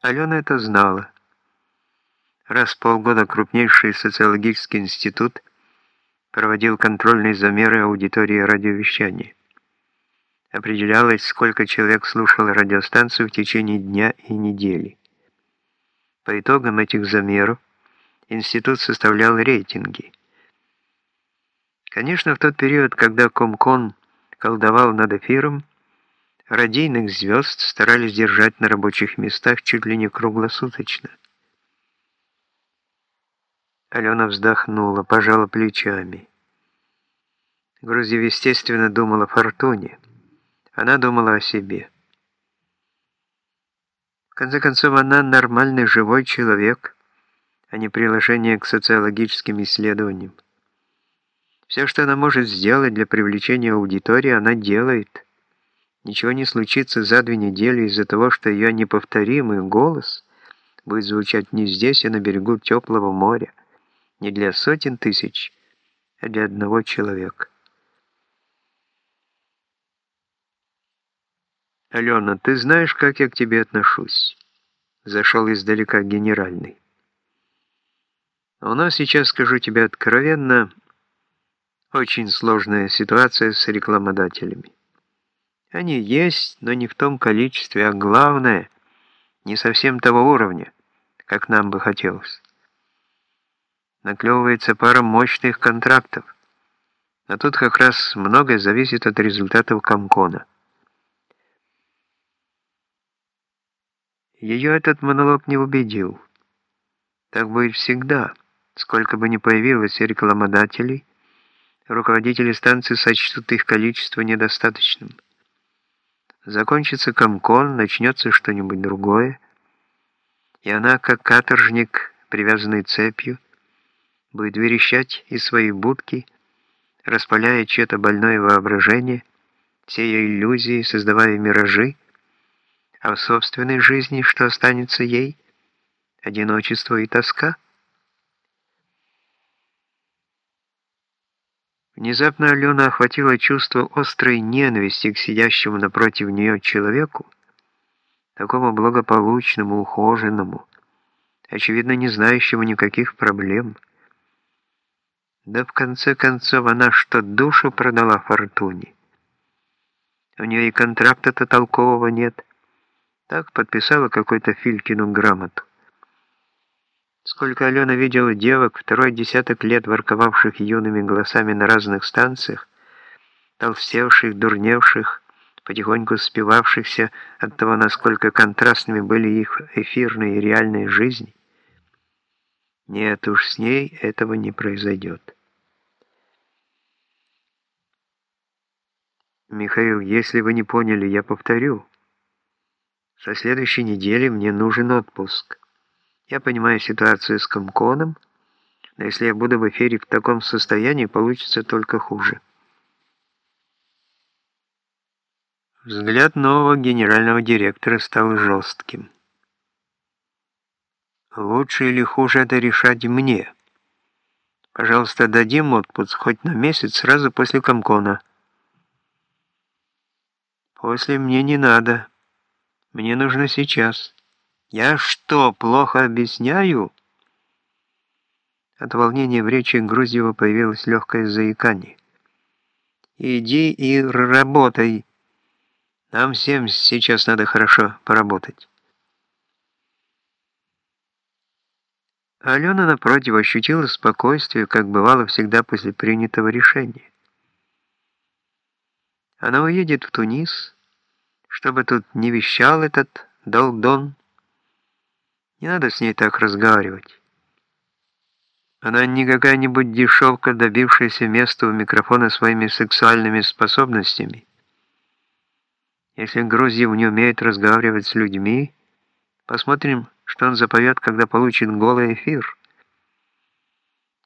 Алена это знала. Раз в полгода крупнейший социологический институт проводил контрольные замеры аудитории радиовещания. Определялось, сколько человек слушал радиостанцию в течение дня и недели. По итогам этих замеров институт составлял рейтинги. Конечно, в тот период, когда Комкон колдовал над эфиром, радийных звезд старались держать на рабочих местах чуть ли не круглосуточно. Алена вздохнула, пожала плечами. Грузев, естественно, думала о Фортуне. Она думала о себе. В конце концов, она нормальный живой человек, а не приложение к социологическим исследованиям. Все, что она может сделать для привлечения аудитории, она делает. Ничего не случится за две недели из-за того, что ее неповторимый голос будет звучать не здесь, а на берегу теплого моря не для сотен тысяч, а для одного человека. «Алена, ты знаешь, как я к тебе отношусь?» Зашел издалека генеральный. «У нас сейчас, скажу тебе откровенно, очень сложная ситуация с рекламодателями. Они есть, но не в том количестве, а главное, не совсем того уровня, как нам бы хотелось наклевывается пара мощных контрактов. А тут как раз многое зависит от результатов Комкона. Ее этот монолог не убедил. Так будет всегда. Сколько бы ни появилось рекламодателей, руководители станции сочтут их количество недостаточным. Закончится комкон, начнется что-нибудь другое, и она, как каторжник, привязанный цепью, будет верещать из своей будки, распаляя чье-то больное воображение, сея иллюзии, создавая миражи, а в собственной жизни что останется ей? Одиночество и тоска? Внезапно Алена охватила чувство острой ненависти к сидящему напротив нее человеку, такому благополучному, ухоженному, очевидно, не знающему никаких проблем, да в конце концов она что, душу продала Фортуне? У нее и контракта-то толкового нет. Так подписала какой-то Филькину грамоту. Сколько Алена видела девок, второй десяток лет ворковавших юными голосами на разных станциях, толстевших, дурневших, потихоньку спивавшихся от того, насколько контрастными были их эфирные и реальные жизни. Нет уж, с ней этого не произойдет. Михаил, если вы не поняли, я повторю. Со следующей недели мне нужен отпуск. Я понимаю ситуацию с Комконом, но если я буду в эфире в таком состоянии, получится только хуже. Взгляд нового генерального директора стал жестким. Лучше или хуже это решать мне. Пожалуйста, дадим отпуск хоть на месяц сразу после Комкона. После мне не надо. Мне нужно сейчас. Я что, плохо объясняю? От волнения в речи Грузьева появилось легкое заикание. «Иди и работай. Нам всем сейчас надо хорошо поработать». Алена, напротив, ощутила спокойствие, как бывало всегда после принятого решения. Она уедет в Тунис, чтобы тут не вещал этот Долдон. Не надо с ней так разговаривать. Она не какая-нибудь дешевка, добившаяся места у микрофона своими сексуальными способностями. Если Грузьев не умеет разговаривать с людьми, посмотрим, что он запоет, когда получит голый эфир.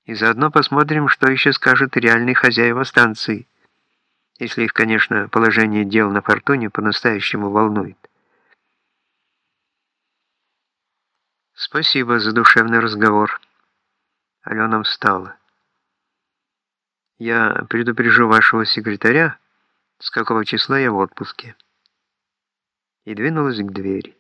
И заодно посмотрим, что еще скажет реальный хозяева станции если их, конечно, положение дел на фортуне по-настоящему волнует. Спасибо за душевный разговор. Алена встала. Я предупрежу вашего секретаря, с какого числа я в отпуске. И двинулась к двери.